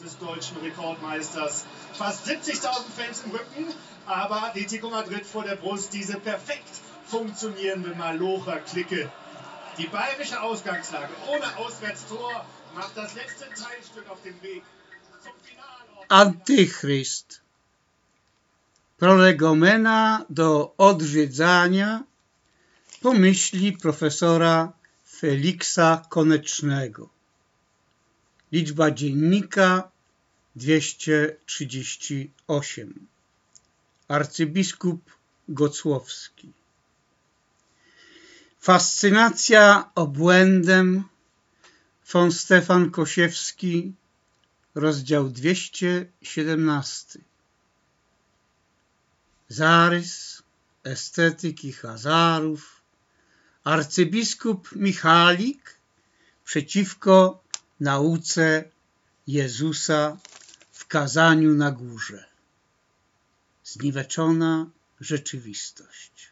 des deutschen Rekordmeisters. Fast 70.000 Fans im Rücken, aber Atletico Madrid vor der Brust, diese perfekt funktionierende Malocher-Clique. Die bayerische Ausgangslage ohne Auswärtstor macht das letzte Teilstück auf dem Weg zum Finalort. Antychryst. Prolegomena do odwiedzania pomyśli profesora Feliksa Konecznego. Liczba dziennika 238. Arcybiskup Gocłowski. Fascynacja obłędem von Stefan Kosiewski rozdział 217 Zarys estetyki Hazarów arcybiskup Michalik przeciwko nauce Jezusa w kazaniu na górze. Zniweczona rzeczywistość.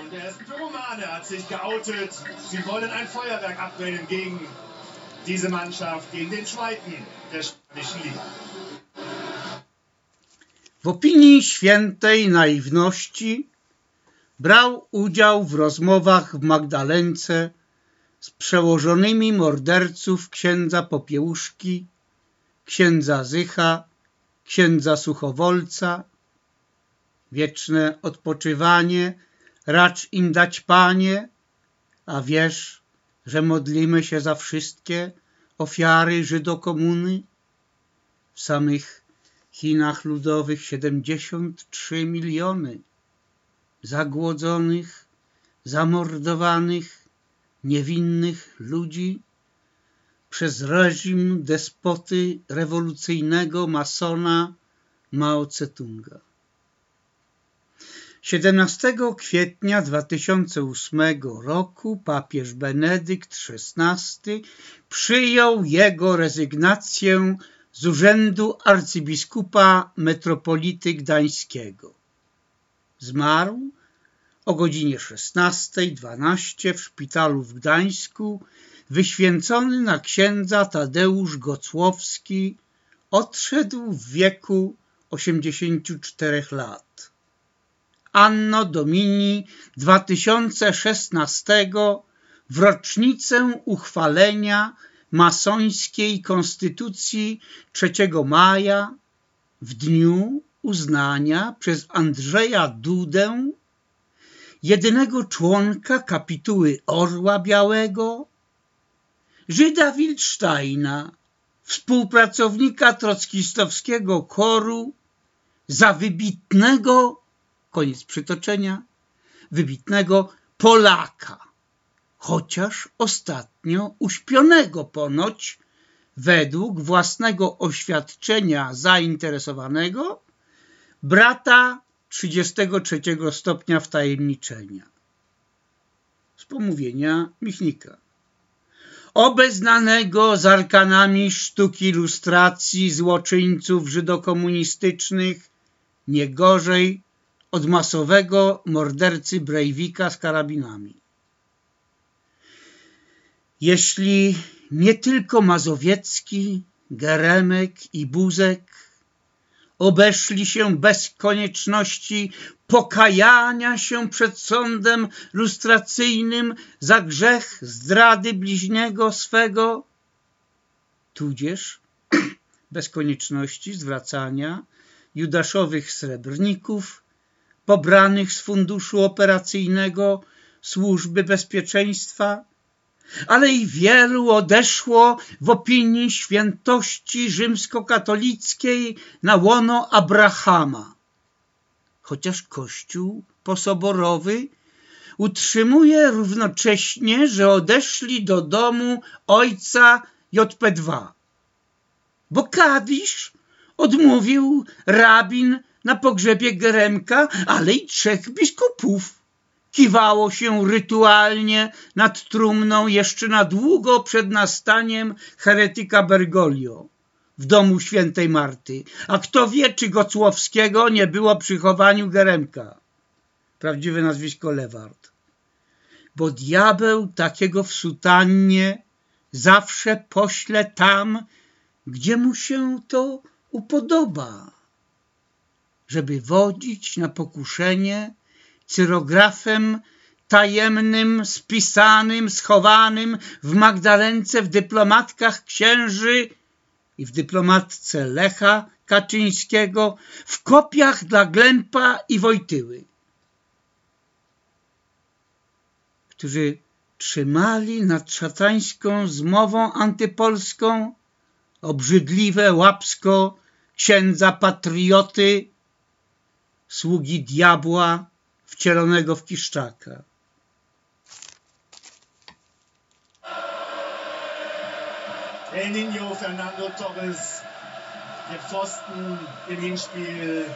Und der ist Pyromane, hat sich geoutet. Sie wollen ein Feuerwerk gegen diese Mannschaft, gegen den zweiten der spanischen Liga. W opinii świętej naiwności brał udział w rozmowach w Magdalence z przełożonymi morderców księdza Popiełuszki, księdza Zycha, księdza Suchowolca. Wieczne odpoczywanie racz im dać Panie, a wiesz, że modlimy się za wszystkie ofiary Żydokomuny? W samych Chinach Ludowych 73 miliony zagłodzonych, zamordowanych, niewinnych ludzi przez reżim despoty rewolucyjnego masona Mao Tse-tunga. 17 kwietnia 2008 roku papież Benedykt XVI przyjął jego rezygnację z urzędu arcybiskupa metropolity gdańskiego. Zmarł o godzinie 16.12 w szpitalu w Gdańsku, wyświęcony na księdza Tadeusz Gocłowski, odszedł w wieku 84 lat. Anno Domini 2016 w rocznicę uchwalenia masońskiej konstytucji 3 maja w dniu uznania przez Andrzeja Dudę jedynego członka kapituły Orła Białego, Żyda Wildsteina, współpracownika trockistowskiego koru, za wybitnego, koniec przytoczenia, wybitnego Polaka, chociaż ostatnio uśpionego ponoć według własnego oświadczenia zainteresowanego brata 33 stopnia wtajemniczenia. Z pomówienia Michnika. Obeznanego z arkanami sztuki ilustracji złoczyńców żydokomunistycznych nie gorzej od masowego mordercy Breivika z karabinami. Jeśli nie tylko Mazowiecki, Geremek i Buzek obeszli się bez konieczności pokajania się przed sądem lustracyjnym za grzech zdrady bliźniego swego, tudzież bez konieczności zwracania judaszowych srebrników pobranych z funduszu operacyjnego służby bezpieczeństwa ale i wielu odeszło w opinii świętości rzymskokatolickiej na łono Abrahama. Chociaż Kościół posoborowy utrzymuje równocześnie, że odeszli do domu ojca JP2. Bo Kadisz odmówił rabin na pogrzebie Geremka, ale i trzech biskupów kiwało się rytualnie nad trumną jeszcze na długo przed nastaniem heretyka Bergoglio w domu świętej Marty. A kto wie, czy Gocłowskiego nie było przy chowaniu Geremka. Prawdziwe nazwisko Lewart. bo diabeł takiego w sutannie zawsze pośle tam, gdzie mu się to upodoba, żeby wodzić na pokuszenie cyrografem tajemnym, spisanym, schowanym w Magdalence, w dyplomatkach księży i w dyplomatce Lecha Kaczyńskiego, w kopiach dla Glępa i Wojtyły, którzy trzymali nad szatańską zmową antypolską obrzydliwe łapsko księdza patrioty, sługi diabła wcielonego w Kiszczaka. El Niño Fernando Torres, der Pfosten im Hinspiel.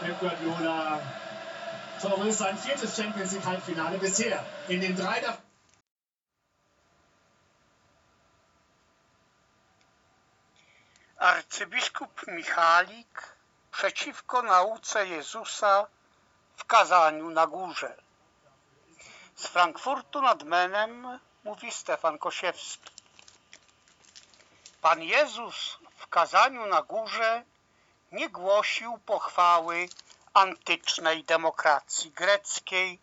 Pep Guardiola. Torres sein viertes Champions League Halbfinale bisher. In den drei davon. Arcybiskup Michalik przeciwko nauce Jezusa w kazaniu na górze. Z Frankfurtu nad Menem mówi Stefan Kosiewski. Pan Jezus w kazaniu na górze nie głosił pochwały antycznej demokracji greckiej,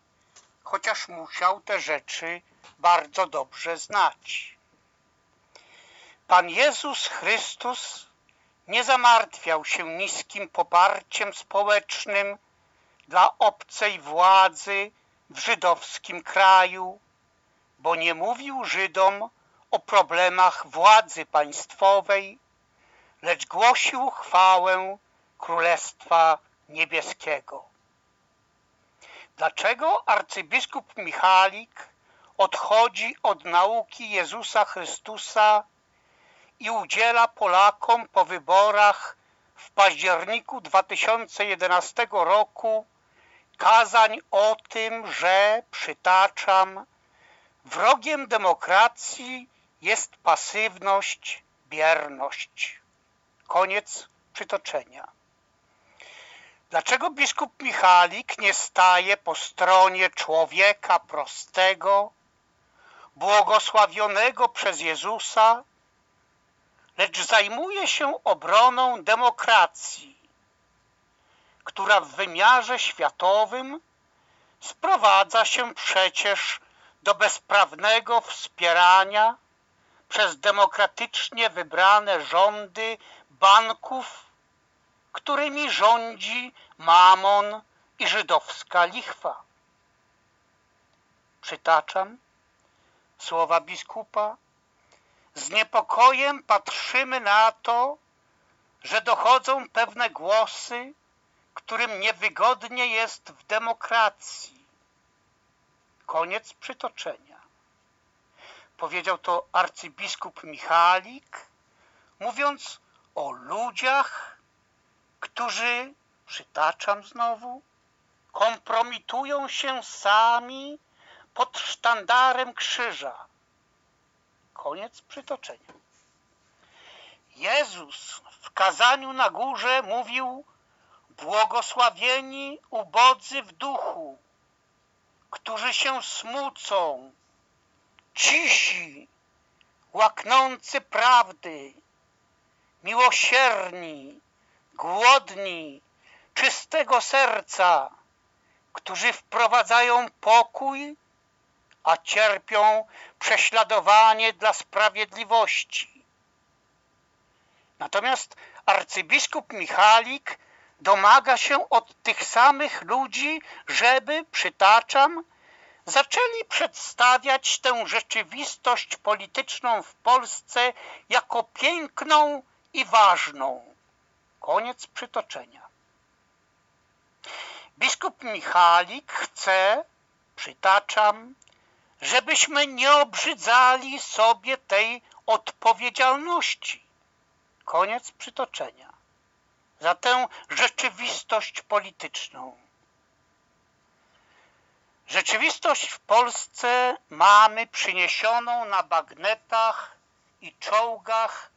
chociaż musiał te rzeczy bardzo dobrze znać. Pan Jezus Chrystus nie zamartwiał się niskim poparciem społecznym dla obcej władzy w żydowskim kraju, bo nie mówił Żydom o problemach władzy państwowej, lecz głosił chwałę Królestwa Niebieskiego. Dlaczego arcybiskup Michalik odchodzi od nauki Jezusa Chrystusa i udziela Polakom po wyborach w październiku 2011 roku kazań o tym, że, przytaczam, wrogiem demokracji jest pasywność, bierność. Koniec przytoczenia. Dlaczego biskup Michalik nie staje po stronie człowieka prostego, błogosławionego przez Jezusa, lecz zajmuje się obroną demokracji, która w wymiarze światowym sprowadza się przecież do bezprawnego wspierania przez demokratycznie wybrane rządy banków, którymi rządzi mamon i żydowska lichwa. Przytaczam słowa biskupa. Z niepokojem patrzymy na to, że dochodzą pewne głosy, którym niewygodnie jest w demokracji. Koniec przytoczenia. Powiedział to arcybiskup Michalik, mówiąc o ludziach, którzy, przytaczam znowu, kompromitują się sami pod sztandarem krzyża. Koniec przytoczenia. Jezus w kazaniu na górze mówił błogosławieni ubodzy w duchu, którzy się smucą, cisi, łaknący prawdy, miłosierni, głodni, czystego serca, którzy wprowadzają pokój, a cierpią prześladowanie dla sprawiedliwości. Natomiast arcybiskup Michalik domaga się od tych samych ludzi, żeby, przytaczam, zaczęli przedstawiać tę rzeczywistość polityczną w Polsce jako piękną i ważną. Koniec przytoczenia. Biskup Michalik chce, przytaczam, żebyśmy nie obrzydzali sobie tej odpowiedzialności. Koniec przytoczenia. Za tę rzeczywistość polityczną. Rzeczywistość w Polsce mamy przyniesioną na bagnetach i czołgach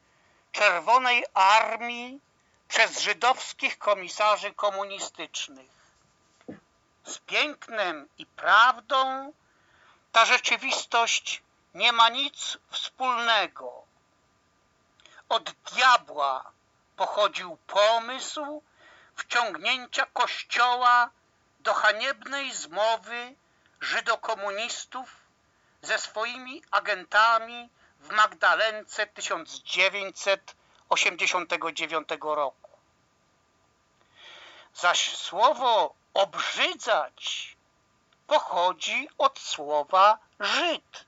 Czerwonej Armii przez żydowskich komisarzy komunistycznych. Z pięknem i prawdą ta rzeczywistość nie ma nic wspólnego. Od diabła pochodził pomysł wciągnięcia Kościoła do haniebnej zmowy żydokomunistów ze swoimi agentami w Magdalence 1989 roku. Zaś słowo obrzydzać pochodzi od słowa Żyd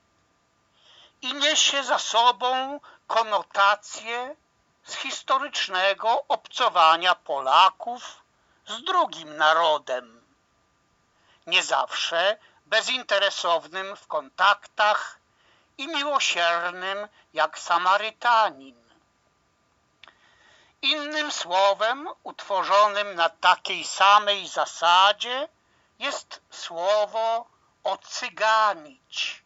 i niesie za sobą konotację z historycznego obcowania Polaków z drugim narodem, nie zawsze bezinteresownym w kontaktach i miłosiernym jak Samarytanin. Innym słowem utworzonym na takiej samej zasadzie jest słowo ocyganić.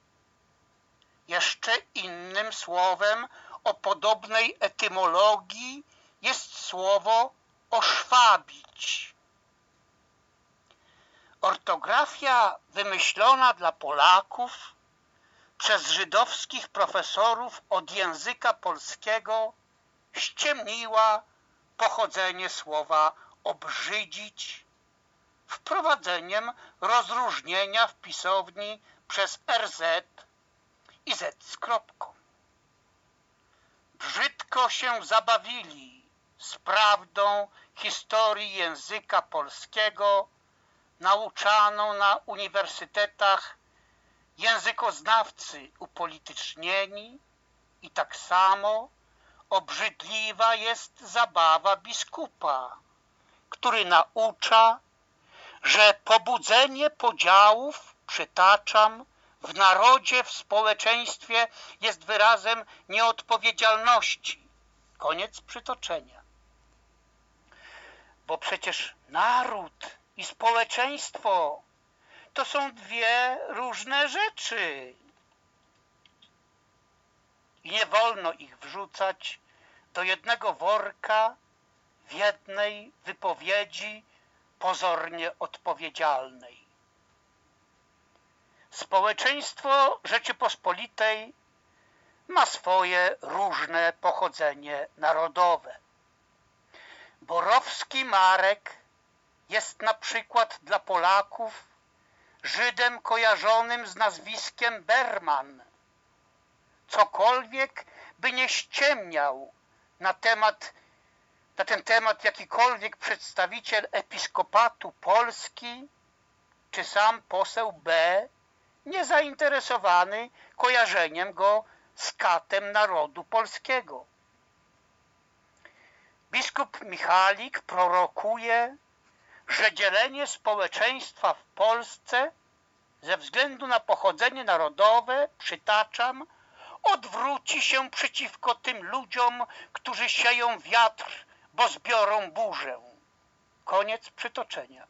Jeszcze innym słowem o podobnej etymologii jest słowo oszwabić. Ortografia wymyślona dla Polaków przez żydowskich profesorów od języka polskiego ściemniła pochodzenie słowa obrzydzić wprowadzeniem rozróżnienia w pisowni przez RZ i Z z kropką. Brzydko się zabawili z prawdą historii języka polskiego nauczaną na uniwersytetach językoznawcy upolitycznieni i tak samo obrzydliwa jest zabawa biskupa, który naucza, że pobudzenie podziałów, przytaczam, w narodzie, w społeczeństwie jest wyrazem nieodpowiedzialności. Koniec przytoczenia. Bo przecież naród i społeczeństwo to są dwie różne rzeczy. I nie wolno ich wrzucać do jednego worka w jednej wypowiedzi pozornie odpowiedzialnej. Społeczeństwo Rzeczypospolitej ma swoje różne pochodzenie narodowe. Borowski Marek jest na przykład dla Polaków Żydem kojarzonym z nazwiskiem Berman. Cokolwiek by nie ściemniał na temat na ten temat jakikolwiek przedstawiciel episkopatu Polski czy sam poseł B niezainteresowany kojarzeniem go z katem narodu polskiego. Biskup Michalik prorokuje, że dzielenie społeczeństwa w Polsce ze względu na pochodzenie narodowe, przytaczam, odwróci się przeciwko tym ludziom, którzy sieją wiatr, bo zbiorą burzę. Koniec przytoczenia.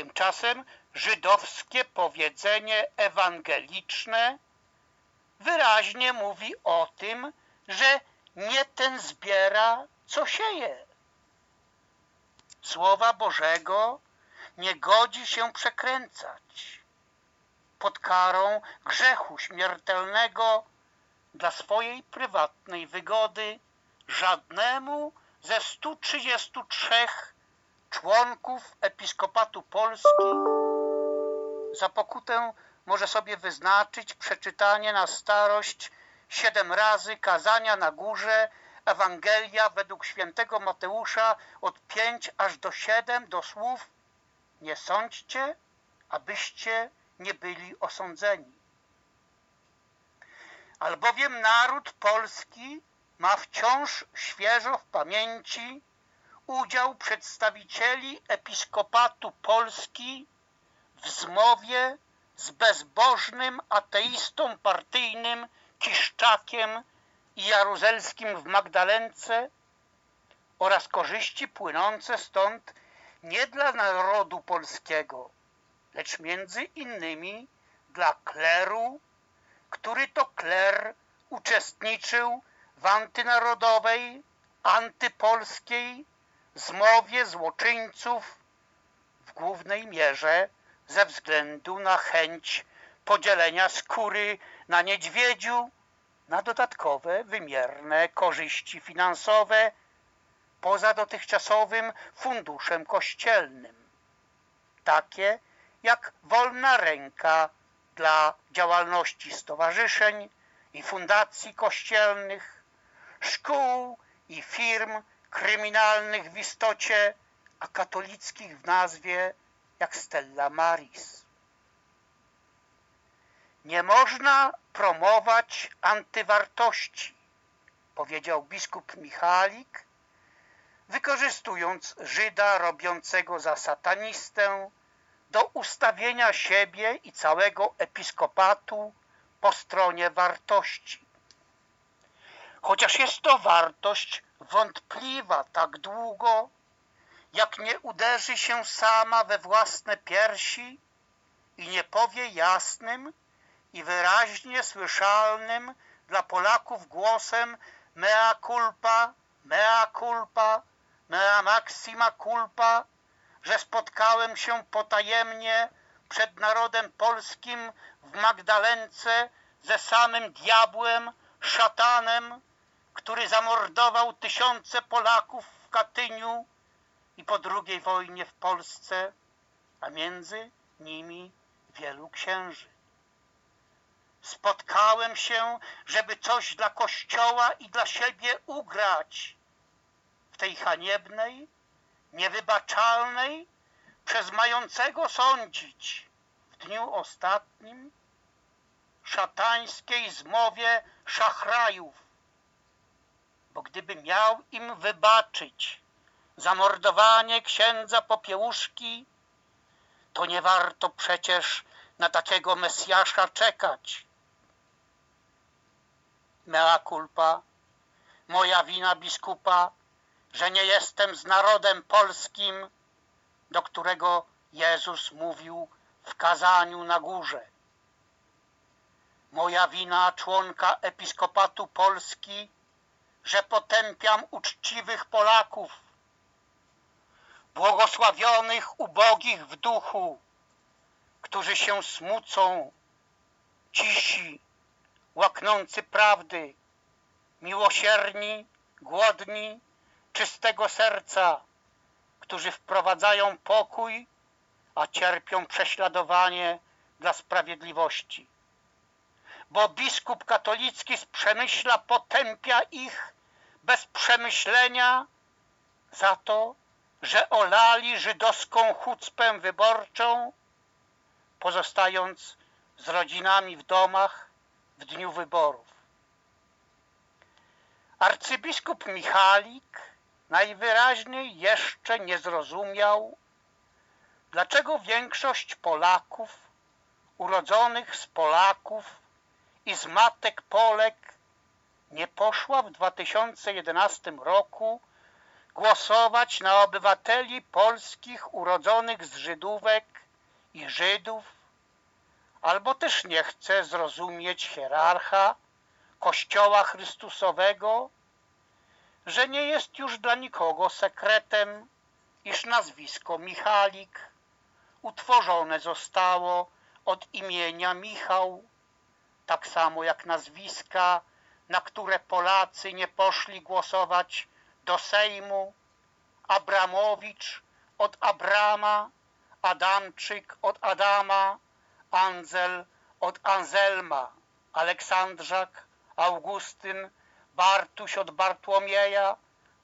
Tymczasem żydowskie powiedzenie ewangeliczne wyraźnie mówi o tym, że nie ten zbiera, co sieje. Słowa Bożego nie godzi się przekręcać pod karą grzechu śmiertelnego dla swojej prywatnej wygody żadnemu ze 133 członków Episkopatu Polski za pokutę może sobie wyznaczyć przeczytanie na starość siedem razy kazania na górze Ewangelia według świętego Mateusza od 5 aż do 7 do słów nie sądźcie, abyście nie byli osądzeni. Albowiem naród polski ma wciąż świeżo w pamięci udział przedstawicieli Episkopatu Polski w zmowie z bezbożnym ateistą partyjnym Kiszczakiem i Jaruzelskim w Magdalence oraz korzyści płynące stąd nie dla narodu polskiego, lecz między innymi dla kleru, który to kler uczestniczył w antynarodowej, antypolskiej zmowie złoczyńców w głównej mierze ze względu na chęć podzielenia skóry na niedźwiedziu, na dodatkowe, wymierne korzyści finansowe poza dotychczasowym funduszem kościelnym. Takie jak wolna ręka dla działalności stowarzyszeń i fundacji kościelnych, szkół i firm kryminalnych w istocie, a katolickich w nazwie jak Stella Maris. Nie można promować antywartości, powiedział biskup Michalik, wykorzystując Żyda robiącego za satanistę do ustawienia siebie i całego episkopatu po stronie wartości. Chociaż jest to wartość wątpliwa tak długo, jak nie uderzy się sama we własne piersi i nie powie jasnym i wyraźnie słyszalnym dla Polaków głosem mea culpa, mea culpa, mea maxima culpa, że spotkałem się potajemnie przed narodem polskim w Magdalence ze samym diabłem, szatanem, który zamordował tysiące Polaków w Katyniu i po II wojnie w Polsce, a między nimi wielu księży. Spotkałem się, żeby coś dla Kościoła i dla siebie ugrać w tej haniebnej, niewybaczalnej, przez mającego sądzić w dniu ostatnim szatańskiej zmowie szachrajów, bo gdyby miał im wybaczyć zamordowanie księdza Popiełuszki, to nie warto przecież na takiego Mesjasza czekać. Mea culpa, moja wina biskupa, że nie jestem z narodem polskim, do którego Jezus mówił w kazaniu na górze. Moja wina członka Episkopatu Polski, że potępiam uczciwych Polaków, błogosławionych ubogich w duchu, którzy się smucą, cisi, łaknący prawdy, miłosierni, głodni, czystego serca, którzy wprowadzają pokój, a cierpią prześladowanie dla sprawiedliwości. Bo biskup katolicki z Przemyśla potępia ich bez przemyślenia za to, że olali żydowską chucpę wyborczą, pozostając z rodzinami w domach w dniu wyborów. Arcybiskup Michalik najwyraźniej jeszcze nie zrozumiał, dlaczego większość Polaków urodzonych z Polaków i z matek Polek nie poszła w 2011 roku głosować na obywateli polskich urodzonych z Żydówek i Żydów, albo też nie chce zrozumieć hierarcha Kościoła Chrystusowego, że nie jest już dla nikogo sekretem, iż nazwisko Michalik utworzone zostało od imienia Michał, tak samo jak nazwiska, na które Polacy nie poszli głosować do Sejmu, Abramowicz od Abrama, Adamczyk od Adama, Anzel od Anzelma, Aleksandrzak, Augustyn, Bartuś od Bartłomieja,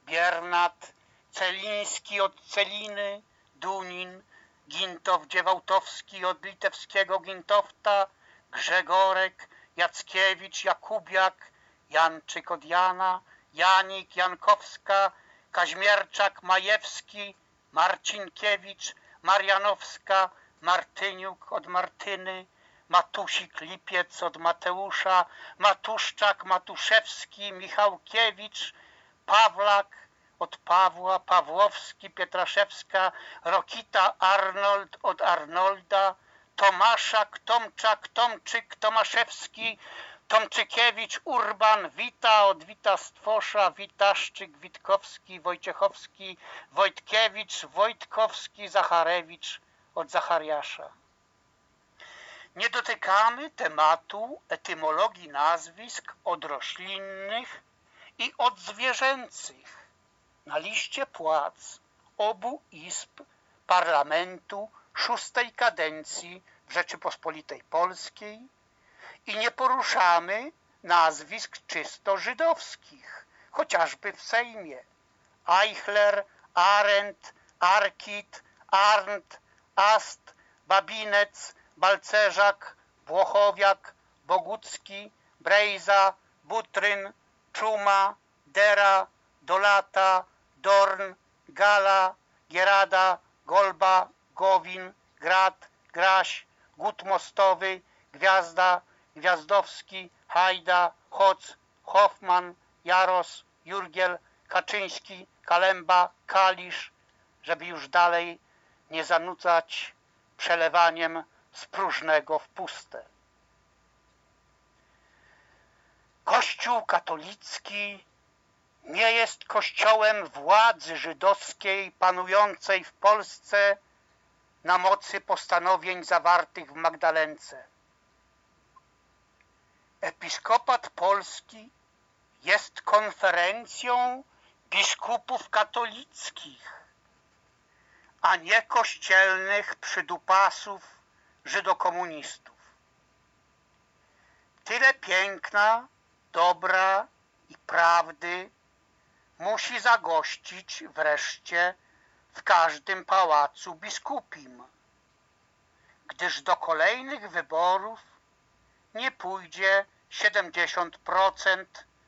Biernat, Celiński od Celiny, Dunin, Gintow Dziewałtowski od litewskiego Gintowta, Grzegorek, Jackiewicz, Jakubiak, Janczyk od Jana, Janik, Jankowska, Kaźmierczak, Majewski, Marcinkiewicz, Marianowska, Martyniuk od Martyny, Matusik Lipiec od Mateusza, Matuszczak, Matuszewski, Michałkiewicz, Pawlak od Pawła, Pawłowski, Pietraszewska, Rokita Arnold od Arnolda, Tomaszak, Tomczak, Tomczyk, Tomaszewski, Tomczykiewicz, Urban, Wita od Wita Stwosza, Witaszczyk, Witkowski, Wojciechowski, Wojtkiewicz, Wojtkowski, Zacharewicz od Zachariasza. Nie dotykamy tematu etymologii nazwisk odroślinnych i odzwierzęcych na liście płac obu izb parlamentu szóstej kadencji w Rzeczypospolitej Polskiej i nie poruszamy nazwisk czysto żydowskich, chociażby w Sejmie. Eichler, Arendt, Arkit, Arndt, Ast, Babinec, Balcerzak, Włochowiak, Bogucki, Brejza, Butryn, Czuma, Dera, Dolata, Dorn, Gala, Gierada, Golba, Gowin, Grad, Graś, Gut Mostowy, Gwiazda, Gwiazdowski, Hajda, Hoc, Hoffman, Jaros, Jurgiel, Kaczyński, Kalemba, Kalisz, żeby już dalej nie zanudzać przelewaniem z próżnego w puste. Kościół katolicki nie jest kościołem władzy żydowskiej panującej w Polsce na mocy postanowień zawartych w Magdalence. Episkopat Polski jest konferencją biskupów katolickich, a nie kościelnych przydupasów żydokomunistów. Tyle piękna, dobra i prawdy musi zagościć wreszcie w każdym pałacu biskupim, gdyż do kolejnych wyborów nie pójdzie 70%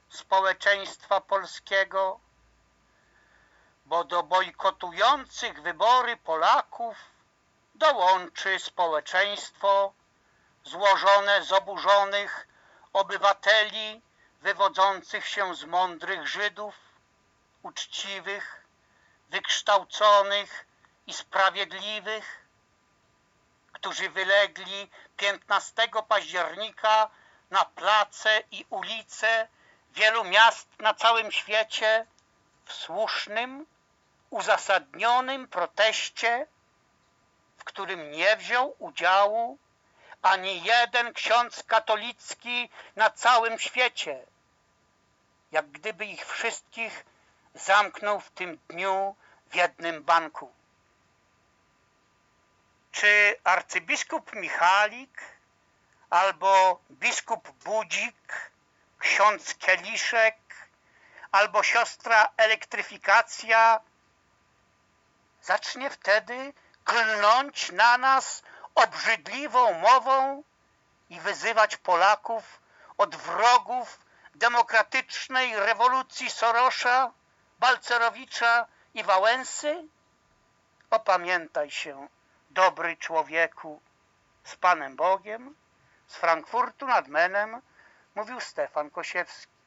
społeczeństwa polskiego, bo do bojkotujących wybory Polaków dołączy społeczeństwo złożone z oburzonych obywateli wywodzących się z mądrych Żydów, uczciwych, wykształconych i sprawiedliwych, którzy wylegli 15 października na place i ulice wielu miast na całym świecie w słusznym, uzasadnionym proteście, w którym nie wziął udziału ani jeden ksiądz katolicki na całym świecie, jak gdyby ich wszystkich zamknął w tym dniu w jednym banku. Czy arcybiskup Michalik albo biskup Budzik, ksiądz Kieliszek albo siostra elektryfikacja zacznie wtedy klnąć na nas obrzydliwą mową i wyzywać Polaków od wrogów demokratycznej rewolucji Sorosza, Balcerowicza i Wałęsy? Opamiętaj się, dobry człowieku, z Panem Bogiem, z Frankfurtu nad Menem mówił Stefan Kosiewski.